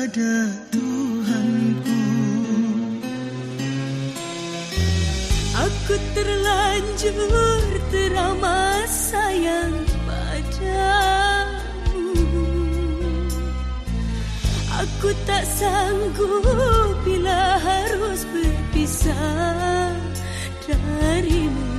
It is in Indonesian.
kepada Tuhanku Aku terlanjur teramat sayang padamu Aku tak sanggup bila harus berpisah darimu.